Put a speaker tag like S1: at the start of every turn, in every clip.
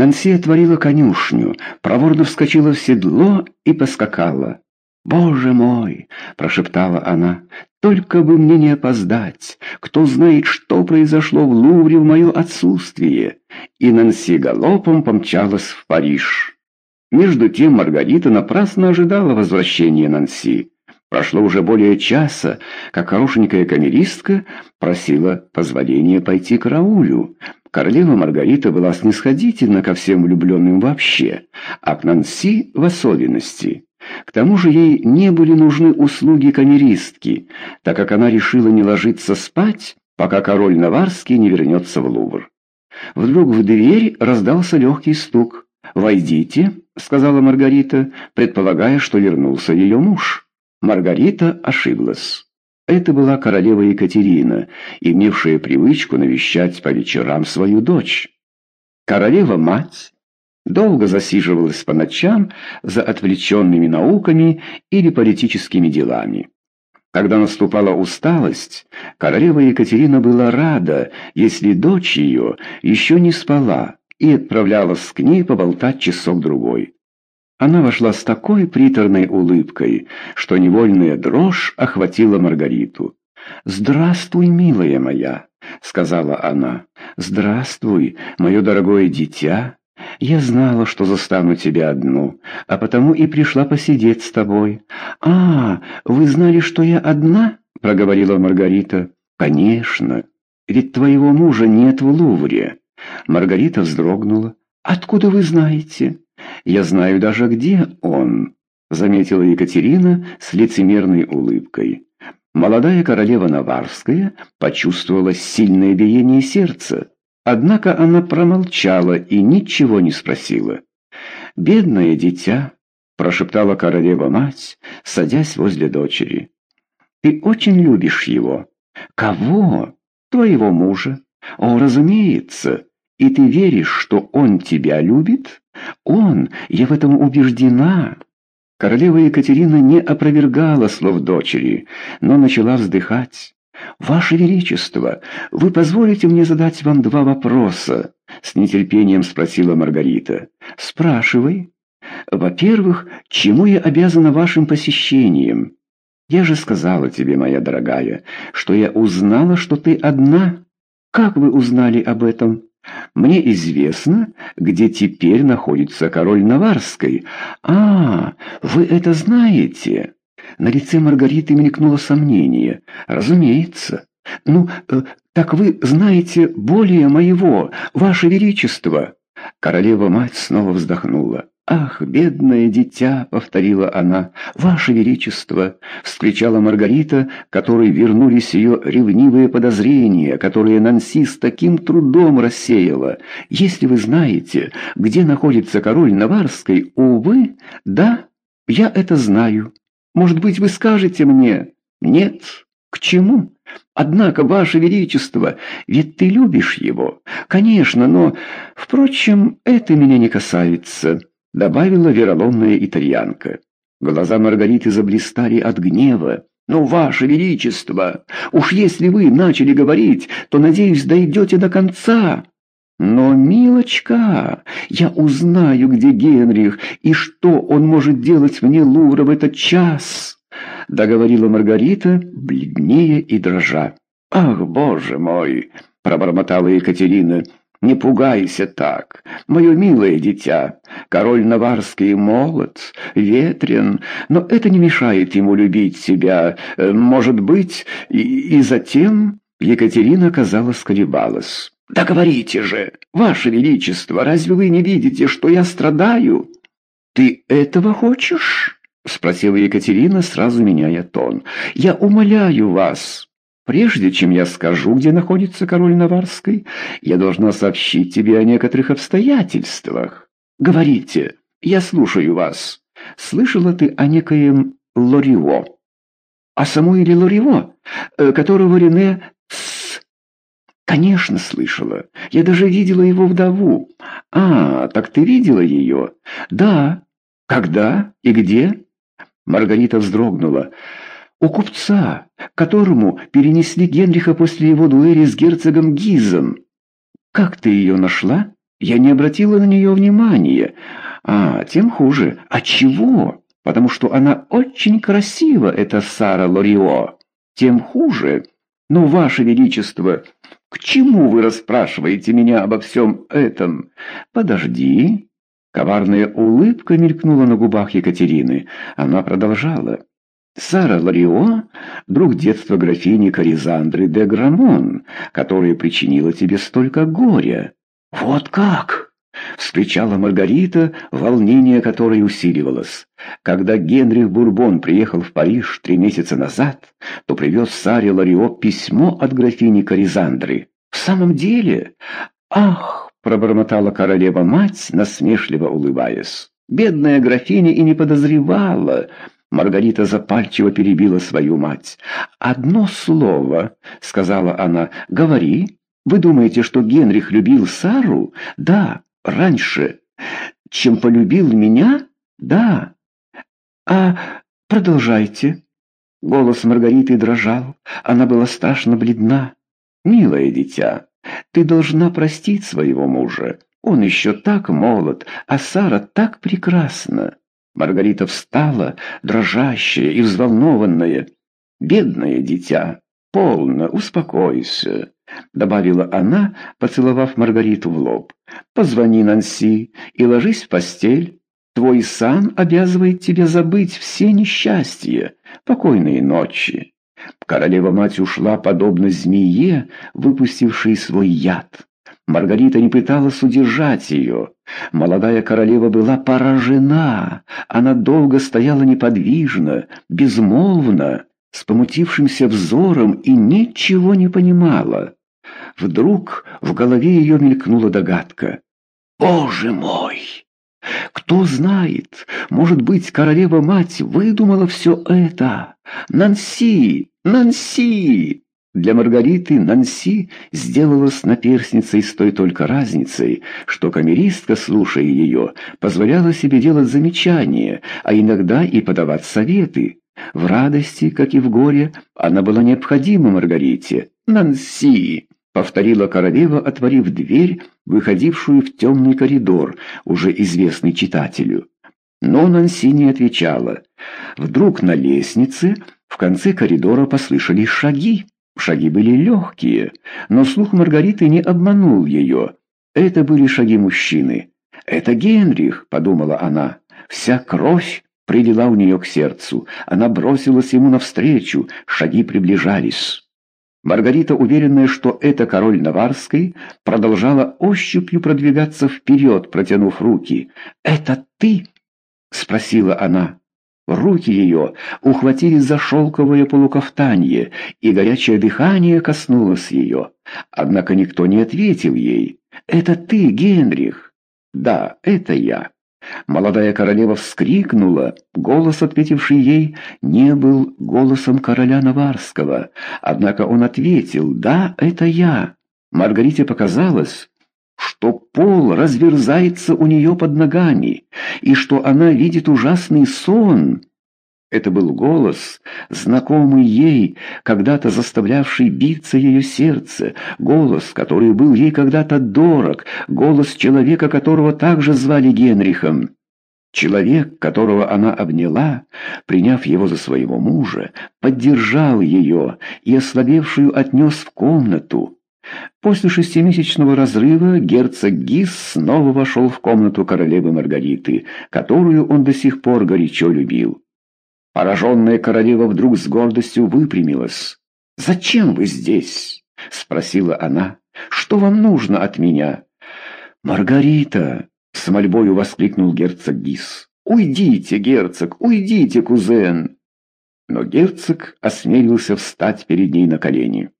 S1: Нанси отворила конюшню, проворно вскочила в седло и поскакала. «Боже мой!» — прошептала она. «Только бы мне не опоздать! Кто знает, что произошло в Лувре в мое отсутствие!» И Нанси галопом помчалась в Париж. Между тем Маргарита напрасно ожидала возвращения Нанси. Прошло уже более часа, как хорошенькая камеристка просила позволения пойти к Раулю. Королева Маргарита была снисходительна ко всем влюбленным вообще, а к Нанси в особенности. К тому же ей не были нужны услуги камеристки, так как она решила не ложиться спать, пока король Наварский не вернется в Лувр. Вдруг в дверь раздался легкий стук. «Войдите», — сказала Маргарита, предполагая, что вернулся ее муж. Маргарита ошиблась. Это была королева Екатерина, имевшая привычку навещать по вечерам свою дочь. Королева-мать долго засиживалась по ночам за отвлеченными науками или политическими делами. Когда наступала усталость, королева Екатерина была рада, если дочь ее еще не спала, и отправлялась к ней поболтать часок-другой. Она вошла с такой приторной улыбкой, что невольная дрожь охватила Маргариту. «Здравствуй, милая моя», — сказала она. «Здравствуй, мое дорогое дитя. Я знала, что застану тебя одну, а потому и пришла посидеть с тобой». «А, вы знали, что я одна?» — проговорила Маргарита. «Конечно, ведь твоего мужа нет в Лувре». Маргарита вздрогнула. «Откуда вы знаете?» «Я знаю даже, где он», — заметила Екатерина с лицемерной улыбкой. Молодая королева Наварская почувствовала сильное биение сердца, однако она промолчала и ничего не спросила. «Бедное дитя», — прошептала королева-мать, садясь возле дочери. «Ты очень любишь его». «Кого?» «Твоего мужа». «О, разумеется. И ты веришь, что он тебя любит?» Он, я в этом убеждена. Королева Екатерина не опровергала слов дочери, но начала вздыхать. «Ваше Величество, вы позволите мне задать вам два вопроса?» С нетерпением спросила Маргарита. «Спрашивай. Во-первых, чему я обязана вашим посещением? Я же сказала тебе, моя дорогая, что я узнала, что ты одна. Как вы узнали об этом?» Мне известно, где теперь находится король Наварской. А, вы это знаете? На лице Маргариты мелькнуло сомнение. Разумеется. Ну, э, так вы знаете более моего, ваше величество. Королева-мать снова вздохнула. «Ах, бедное дитя!» — повторила она. «Ваше Величество!» — вскричала Маргарита, которой вернулись ее ревнивые подозрения, которые Нанси с таким трудом рассеяла. «Если вы знаете, где находится король Наварской, увы, да, я это знаю. Может быть, вы скажете мне?» «Нет. К чему?» Однако, Ваше Величество, ведь ты любишь его. Конечно, но, впрочем, это меня не касается добавила вероломная итальянка. Глаза Маргариты заблистали от гнева. «Ну, Ваше Величество, уж если вы начали говорить, то, надеюсь, дойдете до конца». «Но, милочка, я узнаю, где Генрих и что он может делать вне Лувра в этот час», — договорила Маргарита, бледнее и дрожа. «Ах, боже мой!» — пробормотала Екатерина. «Не пугайся так, мое милое дитя. Король Наварский молод, ветрен, но это не мешает ему любить себя. Э, может быть, и, и затем...» Екатерина, казалось, колебалась. «Да говорите же, Ваше Величество, разве вы не видите, что я страдаю?» «Ты этого хочешь?» — спросила Екатерина, сразу меняя тон. «Я умоляю вас». Прежде чем я скажу, где находится король Наварской, я должна сообщить тебе о некоторых обстоятельствах. Говорите, я слушаю вас. Слышала ты о некоем Лорио? О Самуиле Лорио, э, которого Рене... Тс. Конечно, слышала. Я даже видела его вдову. А, так ты видела ее? Да. Когда и где? Маргарита вздрогнула. У купца, которому перенесли Генриха после его дуэли с герцогом Гизом. Как ты ее нашла? Я не обратила на нее внимания. А, тем хуже. А чего? Потому что она очень красива, эта Сара Лорио. Тем хуже. Но, Ваше Величество, к чему вы расспрашиваете меня обо всем этом? Подожди. Коварная улыбка мелькнула на губах Екатерины. Она продолжала. Сара Ларио, друг детства графини Коризандры де Грамон, которая причинила тебе столько горя. Вот как! — вскричала Маргарита, волнение которой усиливалось. Когда Генрих Бурбон приехал в Париж три месяца назад, то привез Саре Ларио письмо от графини Коризандры. «В самом деле? Ах!» — пробормотала королева-мать, насмешливо улыбаясь. «Бедная графиня и не подозревала!» Маргарита запальчиво перебила свою мать. «Одно слово», — сказала она, — «говори. Вы думаете, что Генрих любил Сару? Да, раньше. Чем полюбил меня? Да. А продолжайте». Голос Маргариты дрожал. Она была страшно бледна. «Милое дитя, ты должна простить своего мужа. Он еще так молод, а Сара так прекрасна». Маргарита встала, дрожащая и взволнованная. «Бедное дитя, полно, успокойся», — добавила она, поцеловав Маргариту в лоб. «Позвони Нанси и ложись в постель. Твой сан обязывает тебя забыть все несчастья. Покойные ночи». Королева-мать ушла, подобно змее, выпустившей свой яд. Маргарита не пыталась удержать ее. Молодая королева была поражена. Она долго стояла неподвижно, безмолвно, с помутившимся взором и ничего не понимала. Вдруг в голове ее мелькнула догадка. «Боже мой! Кто знает, может быть, королева-мать выдумала все это? Нанси! Нанси!» Для Маргариты Нанси сделалась наперсницей с той только разницей, что камеристка, слушая ее, позволяла себе делать замечания, а иногда и подавать советы. В радости, как и в горе, она была необходима Маргарите. «Нанси!» — повторила королева, отворив дверь, выходившую в темный коридор, уже известный читателю. Но Нанси не отвечала. Вдруг на лестнице в конце коридора послышались шаги. Шаги были легкие, но слух Маргариты не обманул ее. Это были шаги мужчины. «Это Генрих», — подумала она. Вся кровь прилила у нее к сердцу. Она бросилась ему навстречу, шаги приближались. Маргарита, уверенная, что это король Наварской, продолжала ощупью продвигаться вперед, протянув руки. «Это ты?» — спросила она. Руки ее ухватились за шелковое полукафтанье, и горячее дыхание коснулось ее. Однако никто не ответил ей. «Это ты, Генрих?» «Да, это я». Молодая королева вскрикнула. Голос, ответивший ей, не был голосом короля Наварского. Однако он ответил «Да, это я». Маргарите показалось, что пол разверзается у нее под ногами, и что она видит ужасный сон. Это был голос, знакомый ей, когда-то заставлявший биться ее сердце, голос, который был ей когда-то дорог, голос человека, которого также звали Генрихом. Человек, которого она обняла, приняв его за своего мужа, поддержал ее и ослабевшую отнес в комнату. После шестимесячного разрыва герцог Гис снова вошел в комнату королевы Маргариты, которую он до сих пор горячо любил. Пораженная королева вдруг с гордостью выпрямилась. «Зачем вы здесь?» — спросила она. «Что вам нужно от меня?» «Маргарита!» — с мольбою воскликнул герцог Гис. «Уйдите, герцог, уйдите, кузен!» Но герцог осмелился встать перед ней на колени.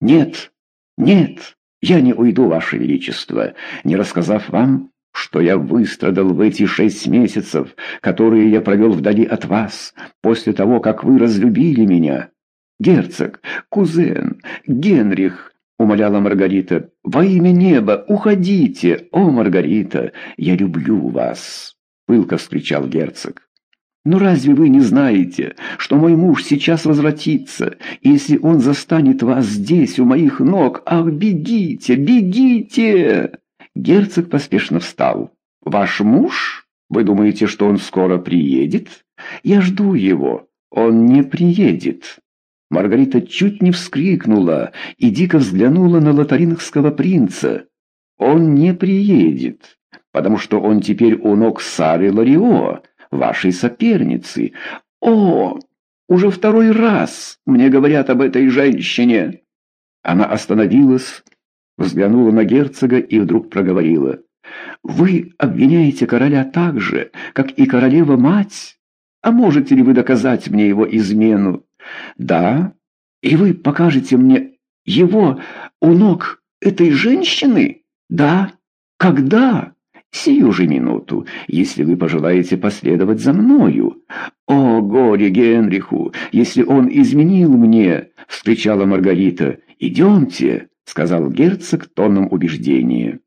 S1: «Нет, «Нет, я не уйду, Ваше Величество, не рассказав вам, что я выстрадал в эти шесть месяцев, которые я провел вдали от вас, после того, как вы разлюбили меня. Герцог, кузен, Генрих!» — умоляла Маргарита. «Во имя неба, уходите! О, Маргарита, я люблю вас!» — пылко вскричал герцог. Но разве вы не знаете, что мой муж сейчас возвратится, и если он застанет вас здесь, у моих ног, ах, бегите, бегите!» Герцог поспешно встал. «Ваш муж? Вы думаете, что он скоро приедет? Я жду его. Он не приедет». Маргарита чуть не вскрикнула и дико взглянула на лотарингского принца. «Он не приедет, потому что он теперь у ног Сары Ларио, вашей соперницы. О, уже второй раз мне говорят об этой женщине!» Она остановилась, взглянула на герцога и вдруг проговорила. «Вы обвиняете короля так же, как и королева-мать? А можете ли вы доказать мне его измену?» «Да, и вы покажете мне его у ног этой женщины?» «Да. Когда?» «Сию же минуту, если вы пожелаете последовать за мною». «О, горе Генриху, если он изменил мне!» — встречала Маргарита. «Идемте», — сказал герцог тоном убеждения.